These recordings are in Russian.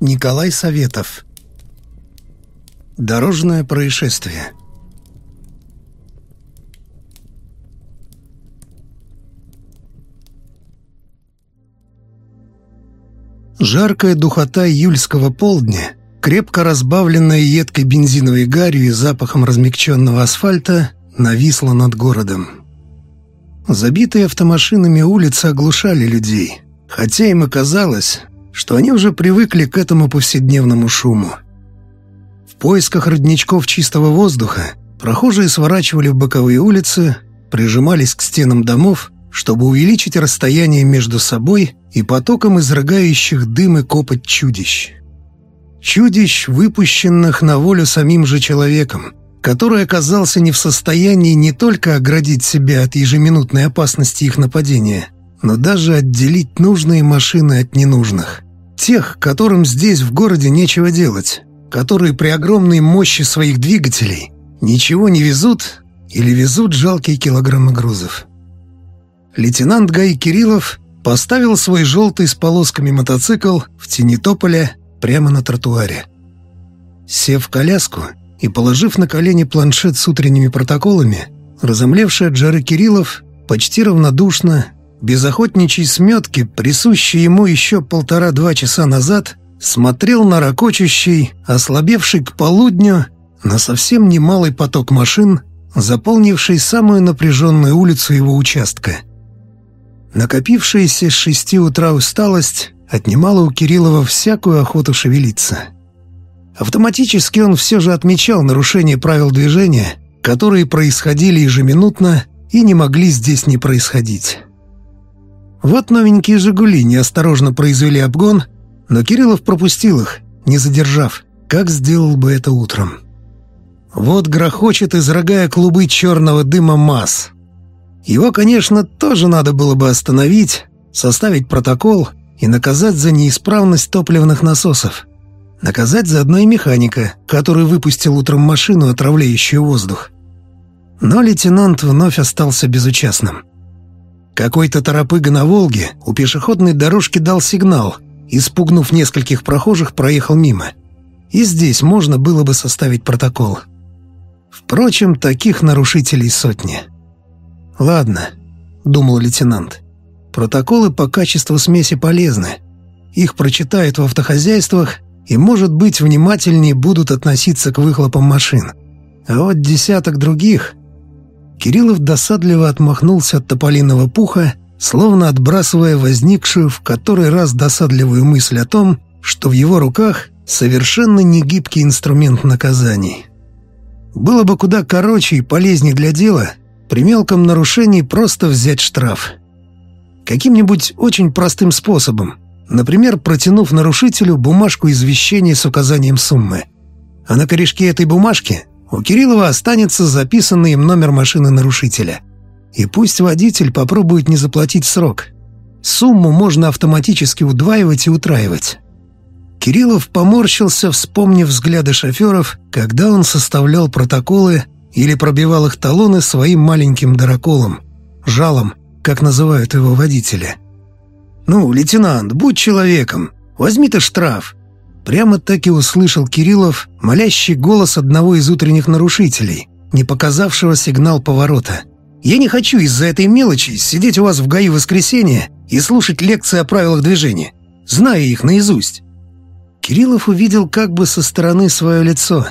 Николай Советов. Дорожное происшествие. Жаркая духота июльского полдня, крепко разбавленная едкой бензиновой гарью и запахом размягченного асфальта, нависла над городом. Забитые автомашинами улицы оглушали людей, хотя им и казалось, что они уже привыкли к этому повседневному шуму. В поисках родничков чистого воздуха прохожие сворачивали в боковые улицы, прижимались к стенам домов, чтобы увеличить расстояние между собой и потоком изрыгающих дым и копоть чудищ. Чудищ, выпущенных на волю самим же человеком, который оказался не в состоянии не только оградить себя от ежеминутной опасности их нападения, но даже отделить нужные машины от ненужных. Тех, которым здесь в городе нечего делать, которые при огромной мощи своих двигателей ничего не везут или везут жалкие килограммы грузов. Лейтенант Гай Кириллов поставил свой желтый с полосками мотоцикл в тени тополя прямо на тротуаре. Сев в коляску и положив на колени планшет с утренними протоколами, разомлевший от жары Кириллов почти равнодушно без охотничьей сметки, присущей ему еще полтора-два часа назад, смотрел на ракочущий, ослабевший к полудню, на совсем немалый поток машин, заполнивший самую напряженную улицу его участка. Накопившаяся с шести утра усталость отнимала у Кириллова всякую охоту шевелиться. Автоматически он все же отмечал нарушения правил движения, которые происходили ежеминутно и не могли здесь не происходить. Вот новенькие «Жигули» неосторожно произвели обгон, но Кириллов пропустил их, не задержав, как сделал бы это утром. Вот грохочет, изрыгая клубы черного дыма МАЗ. Его, конечно, тоже надо было бы остановить, составить протокол и наказать за неисправность топливных насосов. Наказать заодно и механика, который выпустил утром машину, отравляющую воздух. Но лейтенант вновь остался безучастным. Какой-то торопыга на «Волге» у пешеходной дорожки дал сигнал, испугнув нескольких прохожих, проехал мимо. И здесь можно было бы составить протокол. Впрочем, таких нарушителей сотни. «Ладно», — думал лейтенант, — «протоколы по качеству смеси полезны. Их прочитают в автохозяйствах и, может быть, внимательнее будут относиться к выхлопам машин. А вот десяток других Кириллов досадливо отмахнулся от тополиного пуха, словно отбрасывая возникшую в который раз досадливую мысль о том, что в его руках совершенно негибкий инструмент наказаний. Было бы куда короче и полезнее для дела при мелком нарушении просто взять штраф. Каким-нибудь очень простым способом, например, протянув нарушителю бумажку извещения с указанием суммы. А на корешке этой бумажки у Кириллова останется записанный им номер машины нарушителя. И пусть водитель попробует не заплатить срок. Сумму можно автоматически удваивать и утраивать. Кириллов поморщился, вспомнив взгляды шоферов, когда он составлял протоколы или пробивал их талоны своим маленьким дыроколом, жалом, как называют его водители. «Ну, лейтенант, будь человеком, возьми ты штраф, Прямо так и услышал Кириллов молящий голос одного из утренних нарушителей, не показавшего сигнал поворота. «Я не хочу из-за этой мелочи сидеть у вас в ГАИ в воскресенье и слушать лекции о правилах движения, зная их наизусть». Кириллов увидел как бы со стороны свое лицо,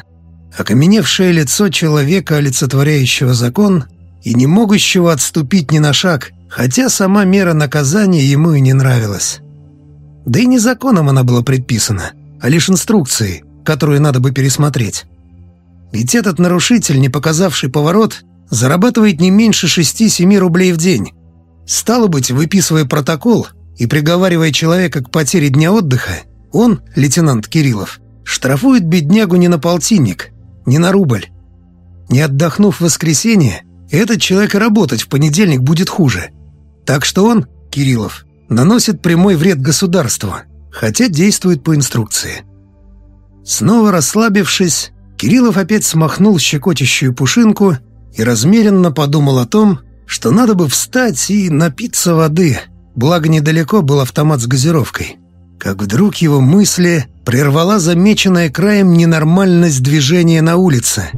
окаменевшее лицо человека, олицетворяющего закон и не могущего отступить ни на шаг, хотя сама мера наказания ему и не нравилась. Да и не законом она была предписана – а лишь инструкции, которые надо бы пересмотреть. Ведь этот нарушитель, не показавший поворот, зарабатывает не меньше 6-7 рублей в день. Стало быть, выписывая протокол и приговаривая человека к потере дня отдыха, он, лейтенант Кириллов, штрафует беднягу не на полтинник, не на рубль. Не отдохнув в воскресенье, этот человек работать в понедельник будет хуже. Так что он, Кириллов, наносит прямой вред государству – хотя действует по инструкции. Снова расслабившись, Кириллов опять смахнул щекотящую пушинку и размеренно подумал о том, что надо бы встать и напиться воды, благо недалеко был автомат с газировкой. Как вдруг его мысли прервала замеченная краем ненормальность движения на улице.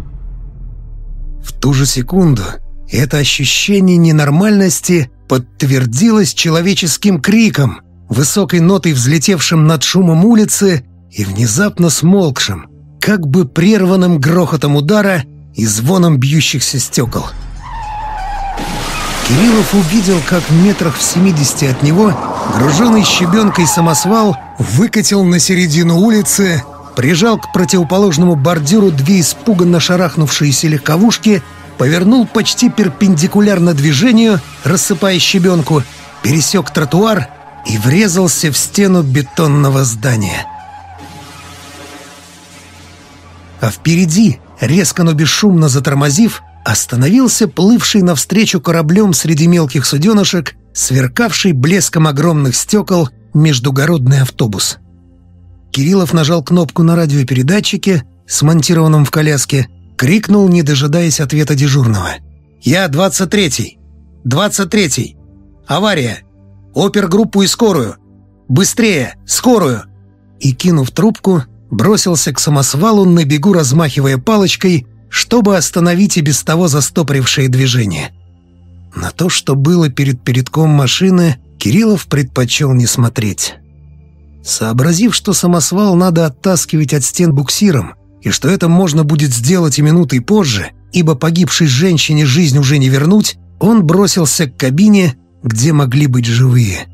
В ту же секунду это ощущение ненормальности подтвердилось человеческим криком, высокой нотой взлетевшим над шумом улицы и внезапно смолкшим, как бы прерванным грохотом удара и звоном бьющихся стекол. Кириллов увидел, как в метрах в семидесяти от него груженный щебенкой самосвал выкатил на середину улицы, прижал к противоположному бордюру две испуганно шарахнувшиеся легковушки, повернул почти перпендикулярно движению, рассыпая щебенку, пересек тротуар и врезался в стену бетонного здания. А впереди, резко, но бесшумно затормозив, остановился плывший навстречу кораблем среди мелких суденышек, сверкавший блеском огромных стекол междугородный автобус. Кириллов нажал кнопку на радиопередатчике, смонтированном в коляске, крикнул, не дожидаясь ответа дежурного. «Я 23-й! 23-й! Авария! Опергруппу и скорую! Быстрее! Скорую!» И, кинув трубку, бросился к самосвалу на бегу, размахивая палочкой, чтобы остановить и без того застопорившее движение. На то, что было перед передком машины, Кириллов предпочел не смотреть. Сообразив, что самосвал надо оттаскивать от стен буксиром, и что это можно будет сделать и минутой позже, ибо погибшей женщине жизнь уже не вернуть, он бросился к кабине, где могли быть живые.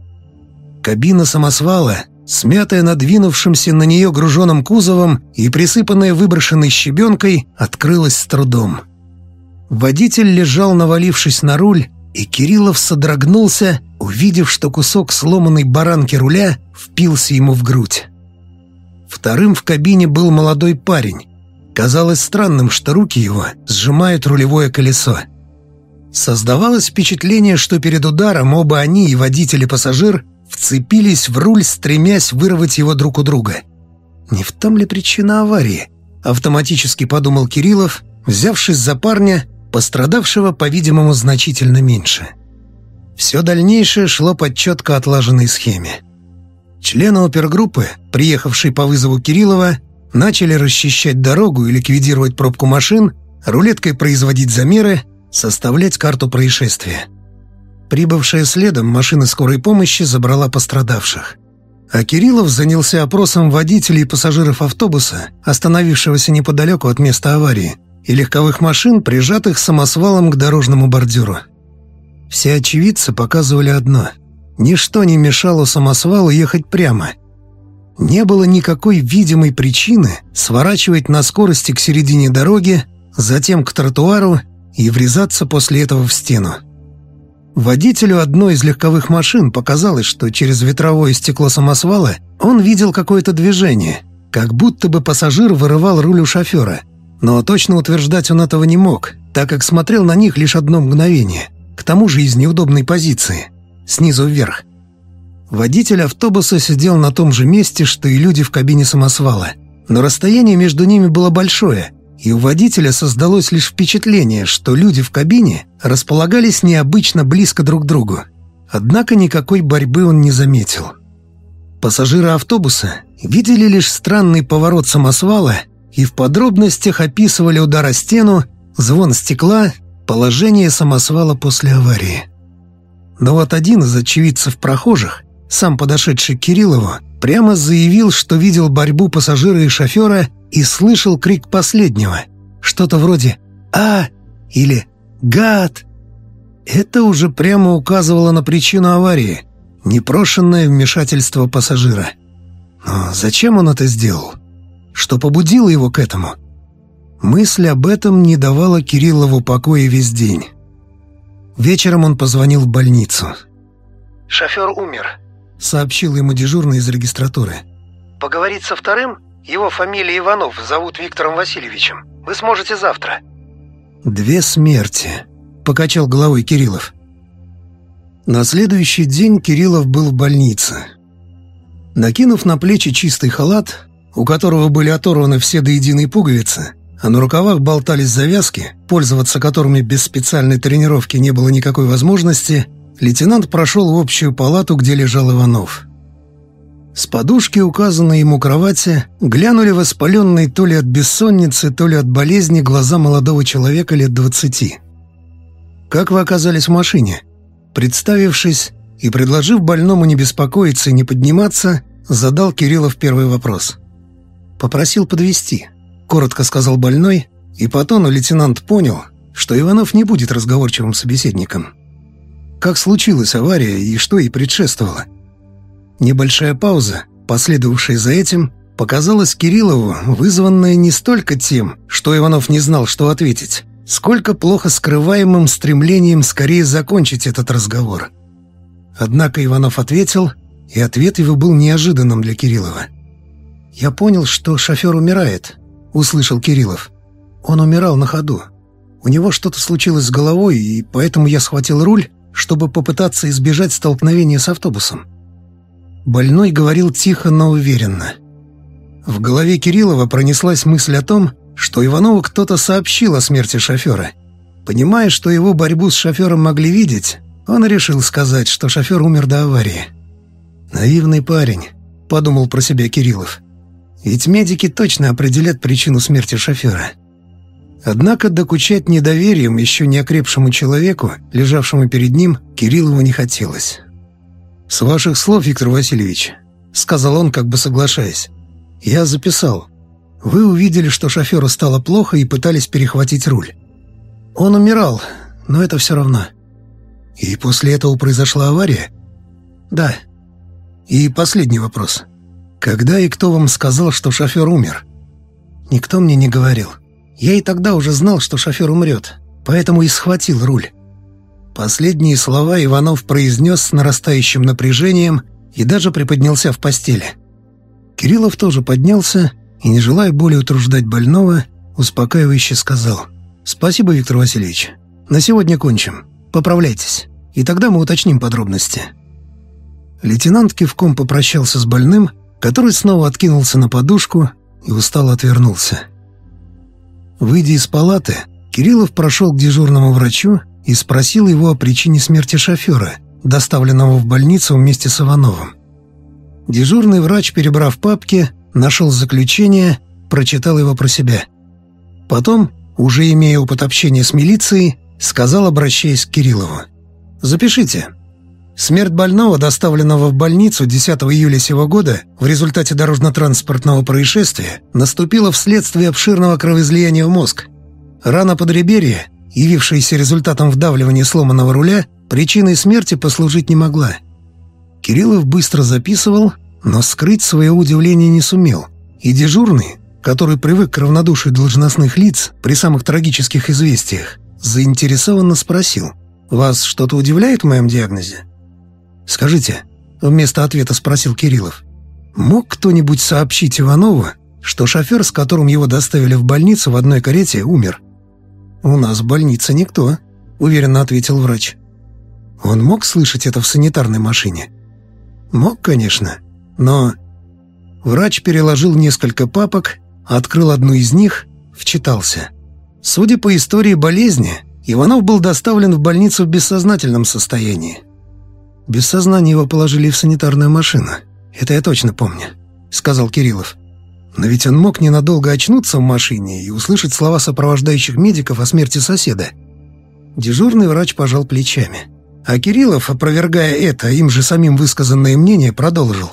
Кабина самосвала смятая надвинувшимся на нее груженным кузовом и присыпанная выброшенной щебенкой, открылась с трудом. Водитель лежал, навалившись на руль, и Кириллов содрогнулся, увидев, что кусок сломанной баранки руля впился ему в грудь. Вторым в кабине был молодой парень. Казалось странным, что руки его сжимают рулевое колесо. Создавалось впечатление, что перед ударом оба они, и водитель и пассажир, вцепились в руль, стремясь вырвать его друг у друга. «Не в том ли причина аварии?» — автоматически подумал Кириллов, взявшись за парня, пострадавшего, по-видимому, значительно меньше. Все дальнейшее шло по четко отлаженной схеме. Члены опергруппы, приехавшие по вызову Кириллова, начали расчищать дорогу и ликвидировать пробку машин, рулеткой производить замеры, составлять карту происшествия. Прибывшая следом машина скорой помощи забрала пострадавших. А Кириллов занялся опросом водителей и пассажиров автобуса, остановившегося неподалеку от места аварии, и легковых машин, прижатых самосвалом к дорожному бордюру. Все очевидцы показывали одно – ничто не мешало самосвалу ехать прямо. Не было никакой видимой причины сворачивать на скорости к середине дороги, затем к тротуару и врезаться после этого в стену. Водителю одной из легковых машин показалось, что через ветровое стекло самосвала он видел какое-то движение, как будто бы пассажир вырывал руль у шофера. Но точно утверждать он этого не мог, так как смотрел на них лишь одно мгновение, к тому же из неудобной позиции, снизу вверх. Водитель автобуса сидел на том же месте, что и люди в кабине самосвала, но расстояние между ними было большое, и у водителя создалось лишь впечатление, что люди в кабине располагались необычно близко друг к другу. Однако никакой борьбы он не заметил. Пассажиры автобуса видели лишь странный поворот самосвала и в подробностях описывали удар о стену, звон стекла, положение самосвала после аварии. Но вот один из очевидцев прохожих, сам подошедший к Кириллову, прямо заявил, что видел борьбу пассажира и шофера и слышал крик последнего. Что-то вроде «А!» или «Гад!». Это уже прямо указывало на причину аварии – непрошенное вмешательство пассажира. Но зачем он это сделал? Что побудило его к этому? Мысль об этом не давала Кириллову покоя весь день. Вечером он позвонил в больницу. «Шофер умер», — сообщил ему дежурный из регистратуры. «Поговорить со вторым? Его фамилия Иванов, зовут Виктором Васильевичем. Вы сможете завтра». «Две смерти», — покачал головой Кириллов. На следующий день Кириллов был в больнице. Накинув на плечи чистый халат, у которого были оторваны все до единой пуговицы, а на рукавах болтались завязки, пользоваться которыми без специальной тренировки не было никакой возможности, лейтенант прошел в общую палату, где лежал Иванов. С подушки, указанной ему кровати, глянули воспаленные то ли от бессонницы, то ли от болезни глаза молодого человека лет двадцати. «Как вы оказались в машине?» Представившись и предложив больному не беспокоиться и не подниматься, задал Кириллов первый вопрос. «Попросил подвести, коротко сказал больной, и по тону лейтенант понял, что Иванов не будет разговорчивым собеседником. Как случилась авария и что ей предшествовало? Небольшая пауза, последовавшая за этим, показалась Кириллову, вызванная не столько тем, что Иванов не знал, что ответить, сколько плохо скрываемым стремлением скорее закончить этот разговор. Однако Иванов ответил, и ответ его был неожиданным для Кириллова. «Я понял, что шофер умирает», — услышал Кириллов. «Он умирал на ходу. У него что-то случилось с головой, и поэтому я схватил руль, чтобы попытаться избежать столкновения с автобусом. Больной говорил тихо, но уверенно. В голове Кириллова пронеслась мысль о том, что Иванову кто-то сообщил о смерти шофера. Понимая, что его борьбу с шофером могли видеть, он решил сказать, что шофер умер до аварии. «Наивный парень», — подумал про себя Кириллов. «Ведь медики точно определят причину смерти шофера». Однако докучать недоверием еще не окрепшему человеку, лежавшему перед ним, Кириллову не хотелось. «С ваших слов, Виктор Васильевич», — сказал он, как бы соглашаясь, — «я записал. Вы увидели, что шоферу стало плохо и пытались перехватить руль. Он умирал, но это все равно. И после этого произошла авария? Да. И последний вопрос. Когда и кто вам сказал, что шофер умер? Никто мне не говорил. Я и тогда уже знал, что шофер умрет, поэтому и схватил руль. Последние слова Иванов произнес с нарастающим напряжением и даже приподнялся в постели. Кириллов тоже поднялся и, не желая более утруждать больного, успокаивающе сказал «Спасибо, Виктор Васильевич. На сегодня кончим. Поправляйтесь, и тогда мы уточним подробности». Лейтенант кивком попрощался с больным, который снова откинулся на подушку и устало отвернулся. Выйдя из палаты, Кириллов прошел к дежурному врачу и спросил его о причине смерти шофера, доставленного в больницу вместе с Ивановым. Дежурный врач, перебрав папки, нашел заключение, прочитал его про себя. Потом, уже имея опыт общения с милицией, сказал, обращаясь к Кириллову. «Запишите. Смерть больного, доставленного в больницу 10 июля сего года в результате дорожно-транспортного происшествия, наступила вследствие обширного кровоизлияния в мозг. Рана подреберья явившаяся результатом вдавливания сломанного руля, причиной смерти послужить не могла. Кириллов быстро записывал, но скрыть свое удивление не сумел. И дежурный, который привык к равнодушию должностных лиц при самых трагических известиях, заинтересованно спросил, «Вас что-то удивляет в моем диагнозе?» «Скажите», — вместо ответа спросил Кириллов, «мог кто-нибудь сообщить Иванову, что шофер, с которым его доставили в больницу в одной карете, умер?» «У нас в больнице никто», — уверенно ответил врач. Он мог слышать это в санитарной машине? Мог, конечно, но... Врач переложил несколько папок, открыл одну из них, вчитался. Судя по истории болезни, Иванов был доставлен в больницу в бессознательном состоянии. Без сознания его положили в санитарную машину. Это я точно помню, — сказал Кириллов. Но ведь он мог ненадолго очнуться в машине и услышать слова сопровождающих медиков о смерти соседа. Дежурный врач пожал плечами. А Кириллов, опровергая это, им же самим высказанное мнение, продолжил.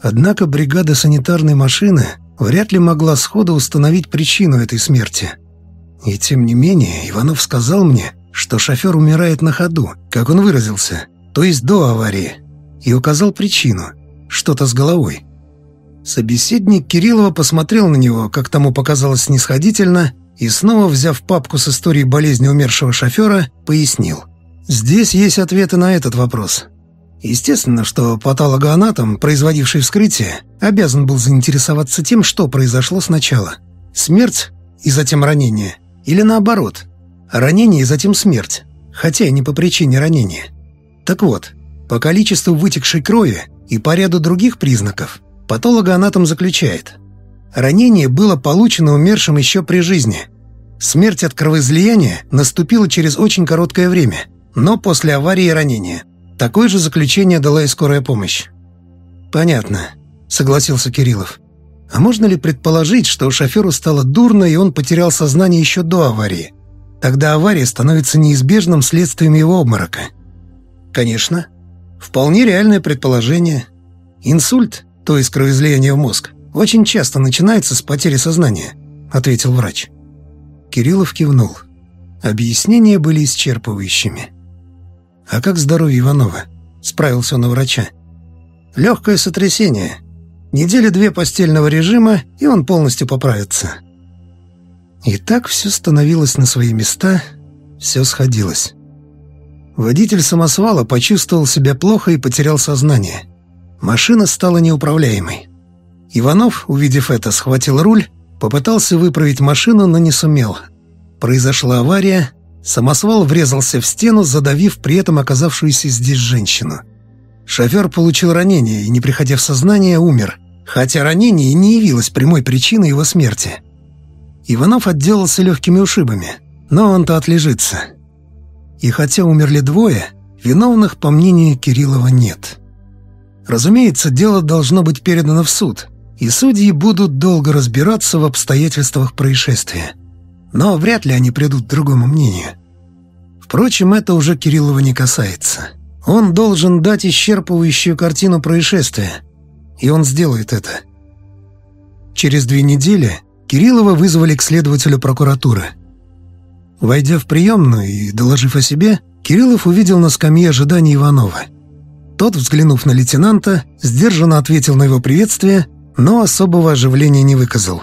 Однако бригада санитарной машины вряд ли могла сходу установить причину этой смерти. И тем не менее, Иванов сказал мне, что шофер умирает на ходу, как он выразился, то есть до аварии, и указал причину – что-то с головой. Собеседник Кириллова посмотрел на него, как тому показалось снисходительно, и снова, взяв папку с историей болезни умершего шофера, пояснил. «Здесь есть ответы на этот вопрос. Естественно, что патологоанатом, производивший вскрытие, обязан был заинтересоваться тем, что произошло сначала. Смерть и затем ранение. Или наоборот. Ранение и затем смерть. Хотя и не по причине ранения. Так вот, по количеству вытекшей крови и по ряду других признаков – Патологоанатом заключает. Ранение было получено умершим еще при жизни. Смерть от кровоизлияния наступила через очень короткое время, но после аварии и ранения. Такое же заключение дала и скорая помощь. Понятно. согласился Кириллов. «А можно ли предположить, что шоферу стало дурно, и он потерял сознание еще до аварии? Тогда авария становится неизбежным следствием его обморока». «Конечно. Вполне реальное предположение. Инсульт, то есть кровоизлияние в мозг, очень часто начинается с потери сознания», — ответил врач. Кириллов кивнул. Объяснения были исчерпывающими. «А как здоровье Иванова?» — справился он у врача. «Легкое сотрясение. Недели две постельного режима, и он полностью поправится». И так все становилось на свои места, все сходилось. Водитель самосвала почувствовал себя плохо и потерял сознание. Машина стала неуправляемой. Иванов, увидев это, схватил руль Попытался выправить машину, но не сумел. Произошла авария, самосвал врезался в стену, задавив при этом оказавшуюся здесь женщину. Шофер получил ранение и, не приходя в сознание, умер, хотя ранение не явилось прямой причиной его смерти. Иванов отделался легкими ушибами, но он-то отлежится. И хотя умерли двое, виновных, по мнению Кириллова, нет. Разумеется, дело должно быть передано в суд, и судьи будут долго разбираться в обстоятельствах происшествия. Но вряд ли они придут к другому мнению. Впрочем, это уже Кириллова не касается. Он должен дать исчерпывающую картину происшествия, и он сделает это. Через две недели Кириллова вызвали к следователю прокуратуры. Войдя в приемную и доложив о себе, Кириллов увидел на скамье ожидания Иванова. Тот, взглянув на лейтенанта, сдержанно ответил на его приветствие но особого оживления не выказал.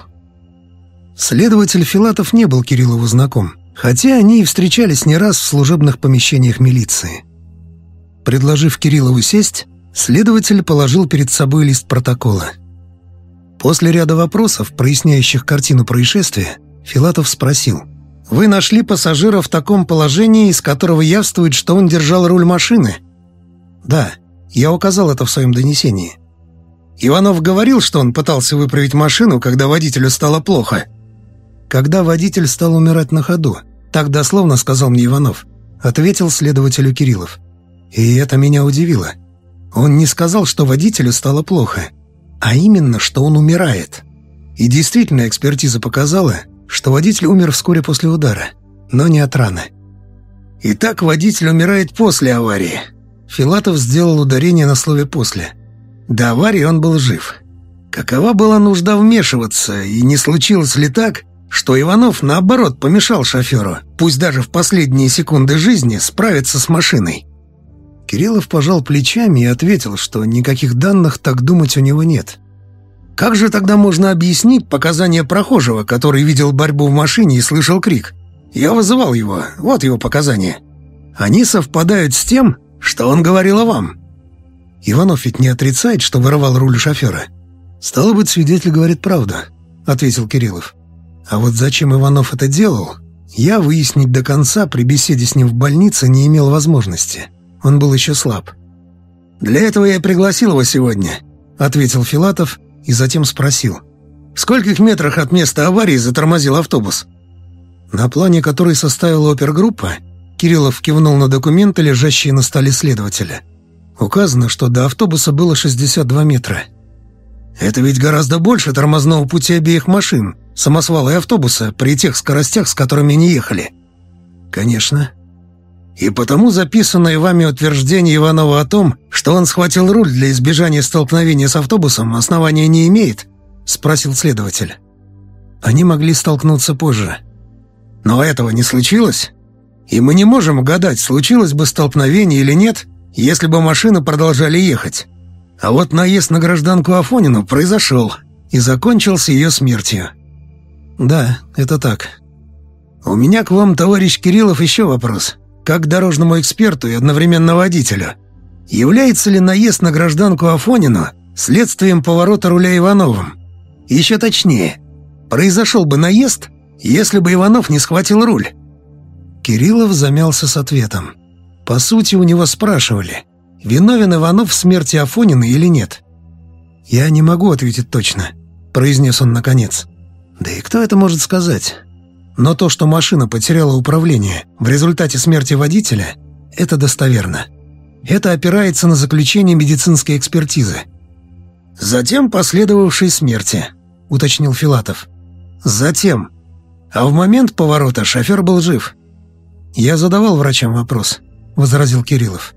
Следователь Филатов не был Кириллову знаком, хотя они и встречались не раз в служебных помещениях милиции. Предложив Кириллову сесть, следователь положил перед собой лист протокола. После ряда вопросов, проясняющих картину происшествия, Филатов спросил. «Вы нашли пассажира в таком положении, из которого явствует, что он держал руль машины?» «Да, я указал это в своем донесении». Иванов говорил, что он пытался выправить машину, когда водителю стало плохо. Когда водитель стал умирать на ходу, так дословно сказал мне Иванов, ответил следователю Кириллов. И это меня удивило. Он не сказал, что водителю стало плохо, а именно, что он умирает. И действительно, экспертиза показала, что водитель умер вскоре после удара, но не от раны. Итак, водитель умирает после аварии. Филатов сделал ударение на слове «после». До аварии он был жив. Какова была нужда вмешиваться, и не случилось ли так, что Иванов, наоборот, помешал шоферу, пусть даже в последние секунды жизни, справиться с машиной? Кириллов пожал плечами и ответил, что никаких данных так думать у него нет. Как же тогда можно объяснить показания прохожего, который видел борьбу в машине и слышал крик? Я вызывал его, вот его показания. Они совпадают с тем, что он говорил о вам. Иванов ведь не отрицает, что воровал руль шофера. «Стало быть, свидетель говорит правду», — ответил Кириллов. «А вот зачем Иванов это делал, я выяснить до конца при беседе с ним в больнице не имел возможности. Он был еще слаб». «Для этого я пригласил его сегодня», — ответил Филатов и затем спросил. «В скольких метрах от места аварии затормозил автобус?» На плане, который составила опергруппа, Кириллов кивнул на документы, лежащие на столе следователя. Указано, что до автобуса было 62 метра. Это ведь гораздо больше тормозного пути обеих машин, самосвала и автобуса, при тех скоростях, с которыми они ехали. Конечно. И потому записанное вами утверждение Иванова о том, что он схватил руль для избежания столкновения с автобусом, основания не имеет? Спросил следователь. Они могли столкнуться позже. Но этого не случилось? И мы не можем угадать, случилось бы столкновение или нет, если бы машины продолжали ехать. А вот наезд на гражданку Афонину произошел и закончился ее смертью. Да, это так. У меня к вам, товарищ Кириллов, еще вопрос. Как дорожному эксперту и одновременно водителю. Является ли наезд на гражданку Афонину следствием поворота руля Ивановым? Еще точнее, произошел бы наезд, если бы Иванов не схватил руль? Кириллов замялся с ответом. По сути, у него спрашивали, виновен Иванов в смерти Афонина или нет. «Я не могу ответить точно», — произнес он наконец. «Да и кто это может сказать? Но то, что машина потеряла управление в результате смерти водителя, это достоверно. Это опирается на заключение медицинской экспертизы. Затем последовавшей смерти, уточнил Филатов. Затем. А в момент поворота шофер был жив. Я задавал врачам вопрос, возразил Кириллов.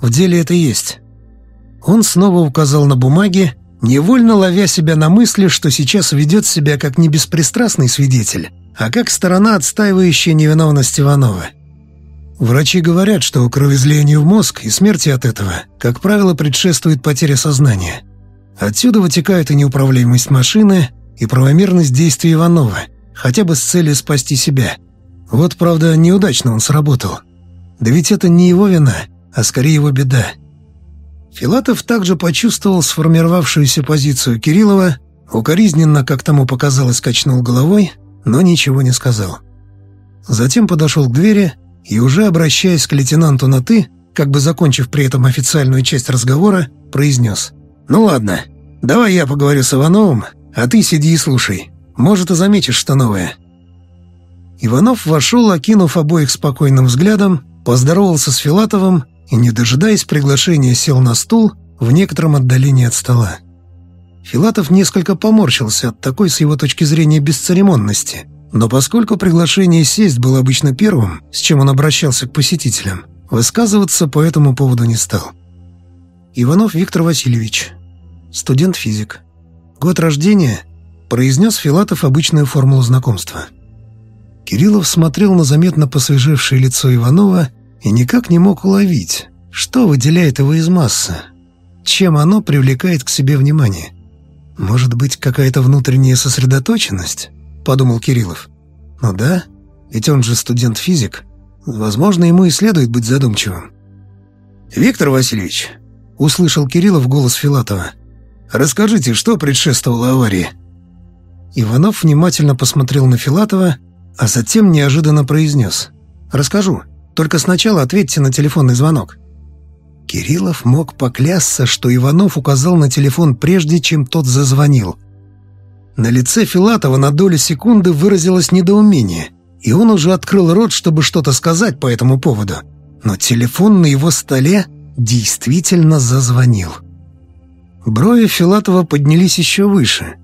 В деле это есть. Он снова указал на бумаги, невольно ловя себя на мысли, что сейчас ведет себя как не беспристрастный свидетель, а как сторона, отстаивающая невиновность Иванова. Врачи говорят, что кровоизлиянию в мозг и смерти от этого, как правило, предшествует потеря сознания. Отсюда вытекает и неуправляемость машины, и правомерность действий Иванова, хотя бы с целью спасти себя. Вот, правда, неудачно он сработал. Да ведь это не его вина, а скорее его беда. Филатов также почувствовал сформировавшуюся позицию Кириллова, укоризненно, как тому показалось, качнул головой, но ничего не сказал. Затем подошел к двери и, уже обращаясь к лейтенанту на «ты», как бы закончив при этом официальную часть разговора, произнес «Ну ладно, давай я поговорю с Ивановым, а ты сиди и слушай. Может, и заметишь что новое». Иванов вошел, окинув обоих спокойным взглядом, поздоровался с Филатовым и, не дожидаясь приглашения, сел на стул в некотором отдалении от стола. Филатов несколько поморщился от такой, с его точки зрения, бесцеремонности – но поскольку приглашение сесть было обычно первым, с чем он обращался к посетителям, высказываться по этому поводу не стал. Иванов Виктор Васильевич, студент-физик. Год рождения произнес Филатов обычную формулу знакомства. Кириллов смотрел на заметно посвежевшее лицо Иванова и никак не мог уловить, что выделяет его из массы, чем оно привлекает к себе внимание. Может быть, какая-то внутренняя сосредоточенность? подумал Кириллов. «Ну да, ведь он же студент-физик. Возможно, ему и следует быть задумчивым». «Виктор Васильевич», — услышал Кириллов голос Филатова, — «расскажите, что предшествовало аварии?» Иванов внимательно посмотрел на Филатова, а затем неожиданно произнес. «Расскажу, только сначала ответьте на телефонный звонок». Кириллов мог поклясться, что Иванов указал на телефон прежде, чем тот зазвонил — на лице Филатова на долю секунды выразилось недоумение, и он уже открыл рот, чтобы что-то сказать по этому поводу. Но телефон на его столе действительно зазвонил. Брови Филатова поднялись еще выше.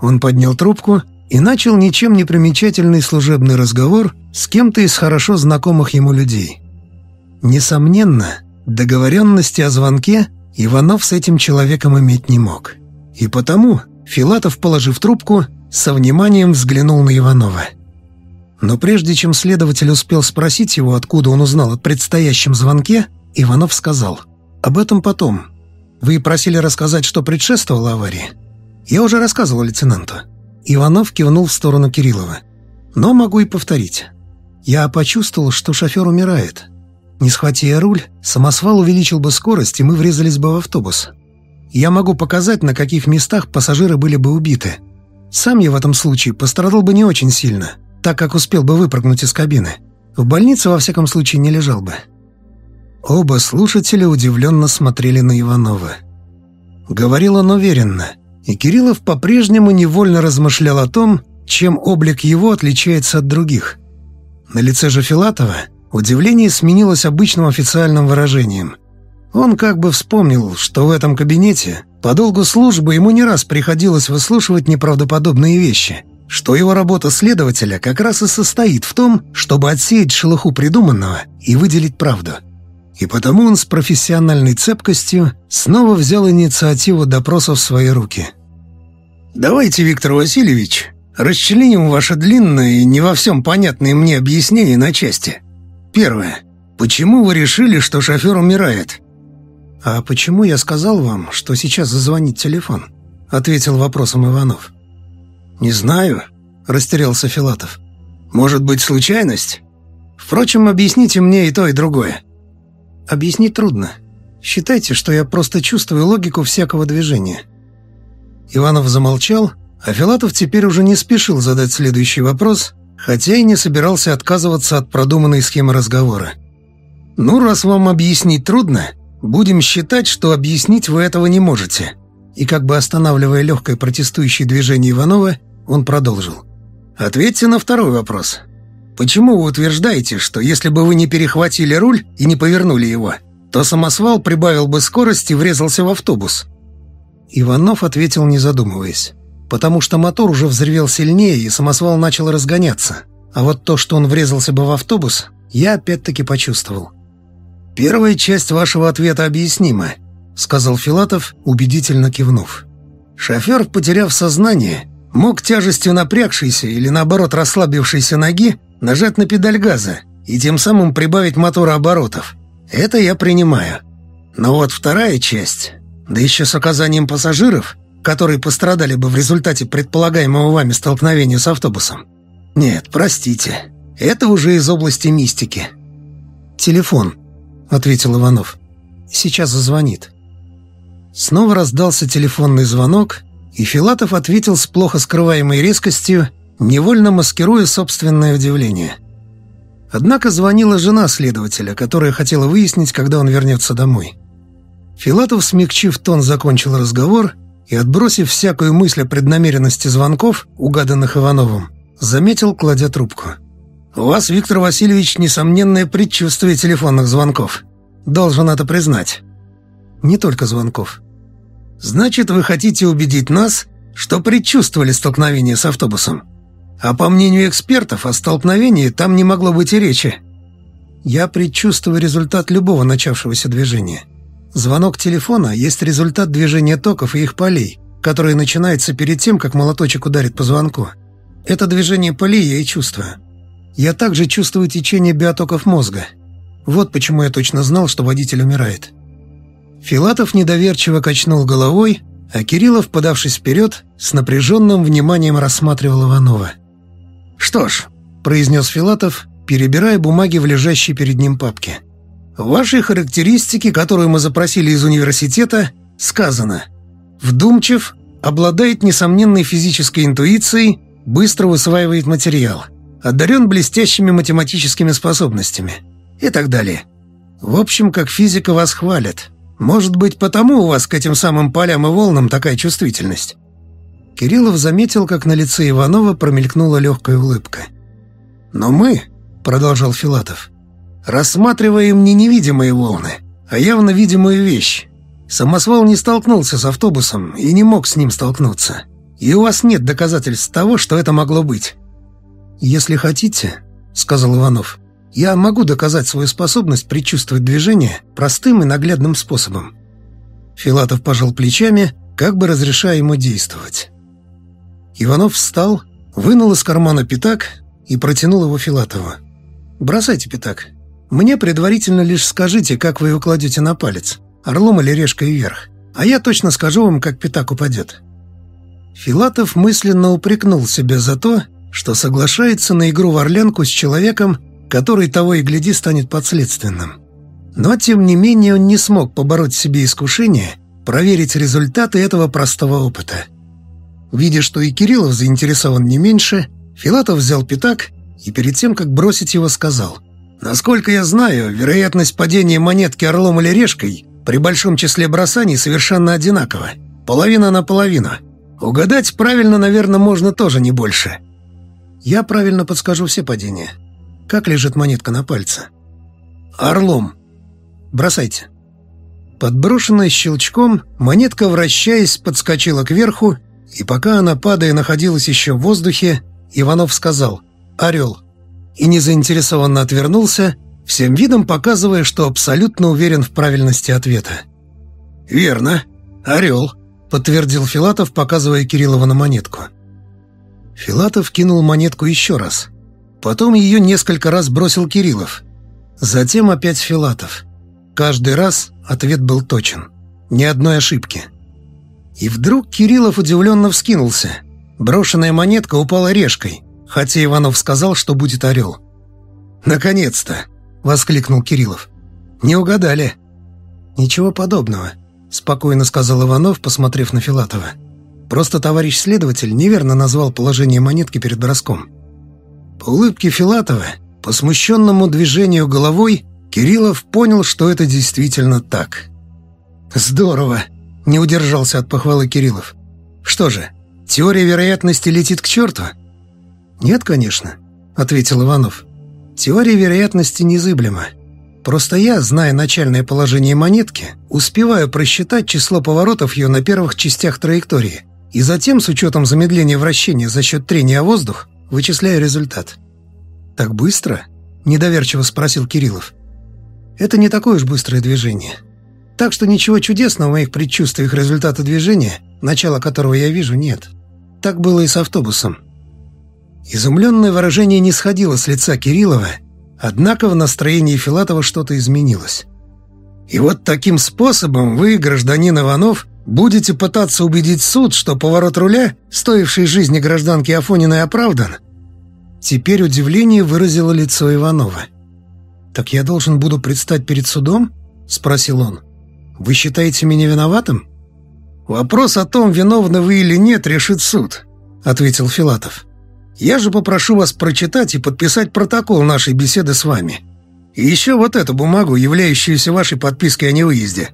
Он поднял трубку и начал ничем не примечательный служебный разговор с кем-то из хорошо знакомых ему людей. Несомненно, договоренности о звонке Иванов с этим человеком иметь не мог. И потому Филатов, положив трубку, со вниманием взглянул на Иванова. Но прежде чем следователь успел спросить его, откуда он узнал о предстоящем звонке, Иванов сказал «Об этом потом. Вы просили рассказать, что предшествовало аварии?» «Я уже рассказывал лейтенанту». Иванов кивнул в сторону Кириллова. «Но могу и повторить. Я почувствовал, что шофер умирает. Не схватив руль, самосвал увеличил бы скорость, и мы врезались бы в автобус. Я могу показать, на каких местах пассажиры были бы убиты. Сам я в этом случае пострадал бы не очень сильно, так как успел бы выпрыгнуть из кабины. В больнице, во всяком случае, не лежал бы». Оба слушателя удивленно смотрели на Иванова. Говорил он уверенно, и Кириллов по-прежнему невольно размышлял о том, чем облик его отличается от других. На лице же Филатова удивление сменилось обычным официальным выражением – он как бы вспомнил, что в этом кабинете по долгу службы ему не раз приходилось выслушивать неправдоподобные вещи, что его работа следователя как раз и состоит в том, чтобы отсеять шелуху придуманного и выделить правду. И потому он с профессиональной цепкостью снова взял инициативу допроса в свои руки. «Давайте, Виктор Васильевич, расчленим ваше длинное и не во всем понятное мне объяснение на части. Первое. Почему вы решили, что шофер умирает?» «А почему я сказал вам, что сейчас зазвонит телефон?» — ответил вопросом Иванов. «Не знаю», — растерялся Филатов. «Может быть, случайность? Впрочем, объясните мне и то, и другое». «Объяснить трудно. Считайте, что я просто чувствую логику всякого движения». Иванов замолчал, а Филатов теперь уже не спешил задать следующий вопрос, хотя и не собирался отказываться от продуманной схемы разговора. «Ну, раз вам объяснить трудно, Будем считать, что объяснить вы этого не можете». И как бы останавливая легкое протестующее движение Иванова, он продолжил. «Ответьте на второй вопрос. Почему вы утверждаете, что если бы вы не перехватили руль и не повернули его, то самосвал прибавил бы скорость и врезался в автобус?» Иванов ответил, не задумываясь. Потому что мотор уже взревел сильнее, и самосвал начал разгоняться. А вот то, что он врезался бы в автобус, я опять-таки почувствовал. «Первая часть вашего ответа объяснима», — сказал Филатов, убедительно кивнув. «Шофер, потеряв сознание, мог тяжестью напрягшейся или, наоборот, расслабившейся ноги нажать на педаль газа и тем самым прибавить мотора оборотов. Это я принимаю. Но вот вторая часть, да еще с оказанием пассажиров, которые пострадали бы в результате предполагаемого вами столкновения с автобусом. Нет, простите, это уже из области мистики. «Телефон», — ответил Иванов. «Сейчас зазвонит». Снова раздался телефонный звонок, и Филатов ответил с плохо скрываемой резкостью, невольно маскируя собственное удивление. Однако звонила жена следователя, которая хотела выяснить, когда он вернется домой. Филатов, смягчив тон, закончил разговор и, отбросив всякую мысль о преднамеренности звонков, угаданных Ивановым, заметил, кладя трубку. «У вас, Виктор Васильевич, несомненное предчувствие телефонных звонков. Должен это признать». «Не только звонков». «Значит, вы хотите убедить нас, что предчувствовали столкновение с автобусом? А по мнению экспертов, о столкновении там не могло быть и речи». «Я предчувствую результат любого начавшегося движения. Звонок телефона есть результат движения токов и их полей, которое начинается перед тем, как молоточек ударит по звонку. Это движение полей я и чувствую. Я также чувствую течение биотоков мозга. Вот почему я точно знал, что водитель умирает. Филатов недоверчиво качнул головой, а Кириллов, подавшись вперед, с напряженным вниманием рассматривал Иванова. «Что ж», — произнес Филатов, перебирая бумаги в лежащей перед ним папке. «В вашей характеристике, которую мы запросили из университета, сказано «Вдумчив, обладает несомненной физической интуицией, быстро усваивает материал» одарен блестящими математическими способностями и так далее. В общем, как физика вас хвалят. Может быть, потому у вас к этим самым полям и волнам такая чувствительность?» Кириллов заметил, как на лице Иванова промелькнула легкая улыбка. «Но мы, — продолжал Филатов, — рассматриваем не невидимые волны, а явно видимую вещь. Самосвал не столкнулся с автобусом и не мог с ним столкнуться. И у вас нет доказательств того, что это могло быть. «Если хотите», — сказал Иванов, — «я могу доказать свою способность предчувствовать движение простым и наглядным способом». Филатов пожал плечами, как бы разрешая ему действовать. Иванов встал, вынул из кармана пятак и протянул его Филатову. «Бросайте пятак. Мне предварительно лишь скажите, как вы его кладете на палец, орлом или решкой вверх, а я точно скажу вам, как пятак упадет». Филатов мысленно упрекнул себя за то, что соглашается на игру в орлянку с человеком, который того и гляди станет подследственным. Но, тем не менее, он не смог побороть себе искушение проверить результаты этого простого опыта. Видя, что и Кириллов заинтересован не меньше, Филатов взял пятак и перед тем, как бросить его, сказал «Насколько я знаю, вероятность падения монетки орлом или решкой при большом числе бросаний совершенно одинакова. Половина на половину. Угадать правильно, наверное, можно тоже не больше. Я правильно подскажу все падения. Как лежит монетка на пальце? Орлом. Бросайте. Подброшенная щелчком, монетка, вращаясь, подскочила кверху, и пока она, падая, находилась еще в воздухе, Иванов сказал «Орел» и незаинтересованно отвернулся, всем видом показывая, что абсолютно уверен в правильности ответа. «Верно, орел», — подтвердил Филатов, показывая Кириллова на монетку. Филатов кинул монетку еще раз. Потом ее несколько раз бросил Кириллов. Затем опять Филатов. Каждый раз ответ был точен. Ни одной ошибки. И вдруг Кириллов удивленно вскинулся. Брошенная монетка упала решкой, хотя Иванов сказал, что будет орел. «Наконец-то!» — воскликнул Кириллов. «Не угадали». «Ничего подобного», — спокойно сказал Иванов, посмотрев на Филатова. Просто товарищ следователь неверно назвал положение монетки перед броском. По улыбке Филатова, по смущенному движению головой, Кириллов понял, что это действительно так. «Здорово!» — не удержался от похвалы Кириллов. «Что же, теория вероятности летит к черту?» «Нет, конечно», — ответил Иванов. «Теория вероятности незыблема. Просто я, зная начальное положение монетки, успеваю просчитать число поворотов ее на первых частях траектории и затем, с учетом замедления вращения за счет трения о воздух, вычисляю результат. «Так быстро?» – недоверчиво спросил Кириллов. «Это не такое уж быстрое движение. Так что ничего чудесного в моих предчувствиях результата движения, начало которого я вижу, нет. Так было и с автобусом. Изумленное выражение не сходило с лица Кириллова, однако в настроении Филатова что-то изменилось. «И вот таким способом вы, гражданин Иванов, будете пытаться убедить суд, что поворот руля, стоивший жизни гражданки Афониной, оправдан?» Теперь удивление выразило лицо Иванова. «Так я должен буду предстать перед судом?» — спросил он. «Вы считаете меня виноватым?» «Вопрос о том, виновны вы или нет, решит суд», — ответил Филатов. «Я же попрошу вас прочитать и подписать протокол нашей беседы с вами. И еще вот эту бумагу, являющуюся вашей подпиской о невыезде».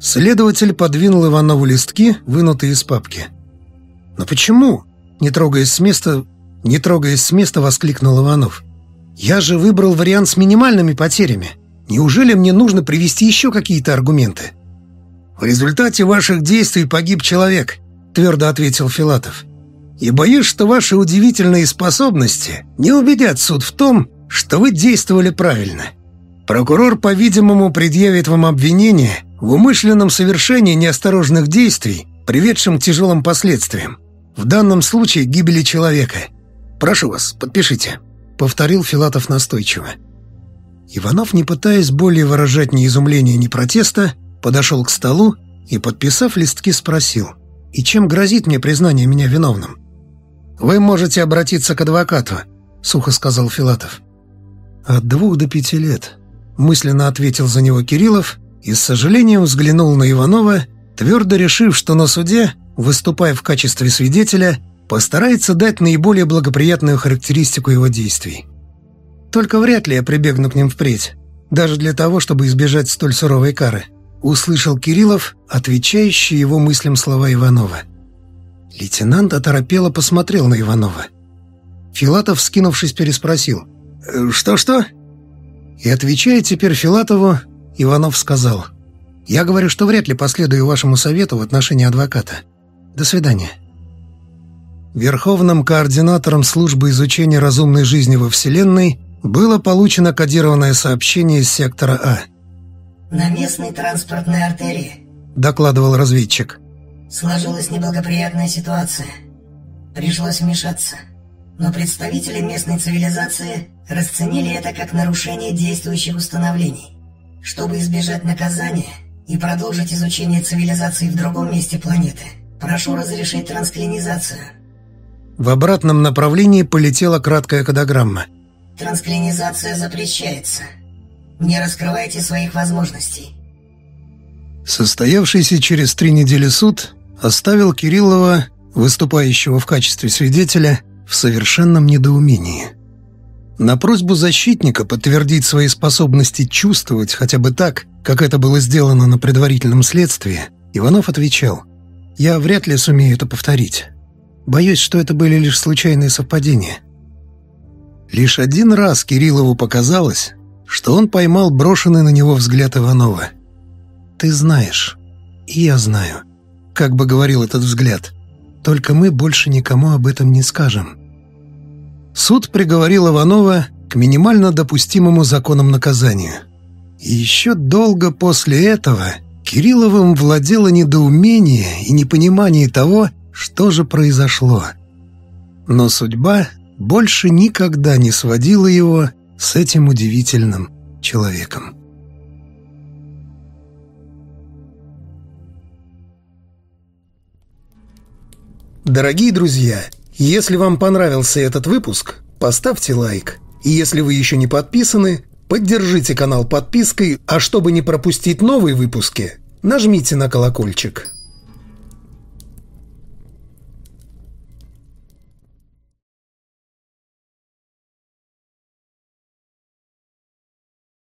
Следователь подвинул Иванову листки, вынутые из папки. «Но почему?» — не трогаясь с места, не трогаясь с места, воскликнул Иванов. «Я же выбрал вариант с минимальными потерями. Неужели мне нужно привести еще какие-то аргументы?» «В результате ваших действий погиб человек», — твердо ответил Филатов. «И боюсь, что ваши удивительные способности не убедят суд в том, что вы действовали правильно. Прокурор, по-видимому, предъявит вам обвинение в умышленном совершении неосторожных действий, приведшем к тяжелым последствиям. В данном случае гибели человека. Прошу вас, подпишите», — повторил Филатов настойчиво. Иванов, не пытаясь более выражать ни изумления, ни протеста, подошел к столу и, подписав листки, спросил, «И чем грозит мне признание меня виновным?» «Вы можете обратиться к адвокату», — сухо сказал Филатов. «От двух до пяти лет», — мысленно ответил за него Кириллов и с сожалением взглянул на Иванова, твердо решив, что на суде, выступая в качестве свидетеля, постарается дать наиболее благоприятную характеристику его действий. Только вряд ли я прибегну к ним впредь, даже для того, чтобы избежать столь суровой кары услышал Кириллов, отвечающий его мыслям слова Иванова. Лейтенант оторопело посмотрел на Иванова. Филатов, скинувшись, переспросил. «Э, «Что-что?» И отвечая теперь Филатову, Иванов сказал. «Я говорю, что вряд ли последую вашему совету в отношении адвоката. До свидания». Верховным координатором службы изучения разумной жизни во Вселенной было получено кодированное сообщение из сектора А – на местной транспортной артерии», — докладывал разведчик. «Сложилась неблагоприятная ситуация. Пришлось вмешаться. Но представители местной цивилизации расценили это как нарушение действующих установлений. Чтобы избежать наказания и продолжить изучение цивилизации в другом месте планеты, прошу разрешить трансклинизацию». В обратном направлении полетела краткая кодограмма. «Трансклинизация запрещается». Не раскрывайте своих возможностей. Состоявшийся через три недели суд оставил Кириллова, выступающего в качестве свидетеля, в совершенном недоумении. На просьбу защитника подтвердить свои способности чувствовать хотя бы так, как это было сделано на предварительном следствии, Иванов отвечал, «Я вряд ли сумею это повторить. Боюсь, что это были лишь случайные совпадения». Лишь один раз Кириллову показалось, что он поймал брошенный на него взгляд Иванова. «Ты знаешь, и я знаю», — как бы говорил этот взгляд. «Только мы больше никому об этом не скажем». Суд приговорил Иванова к минимально допустимому законам наказанию. И еще долго после этого Кирилловым владело недоумение и непонимание того, что же произошло. Но судьба больше никогда не сводила его с этим удивительным человеком. Дорогие друзья, если вам понравился этот выпуск, поставьте лайк. И если вы еще не подписаны, поддержите канал подпиской, а чтобы не пропустить новые выпуски, нажмите на колокольчик.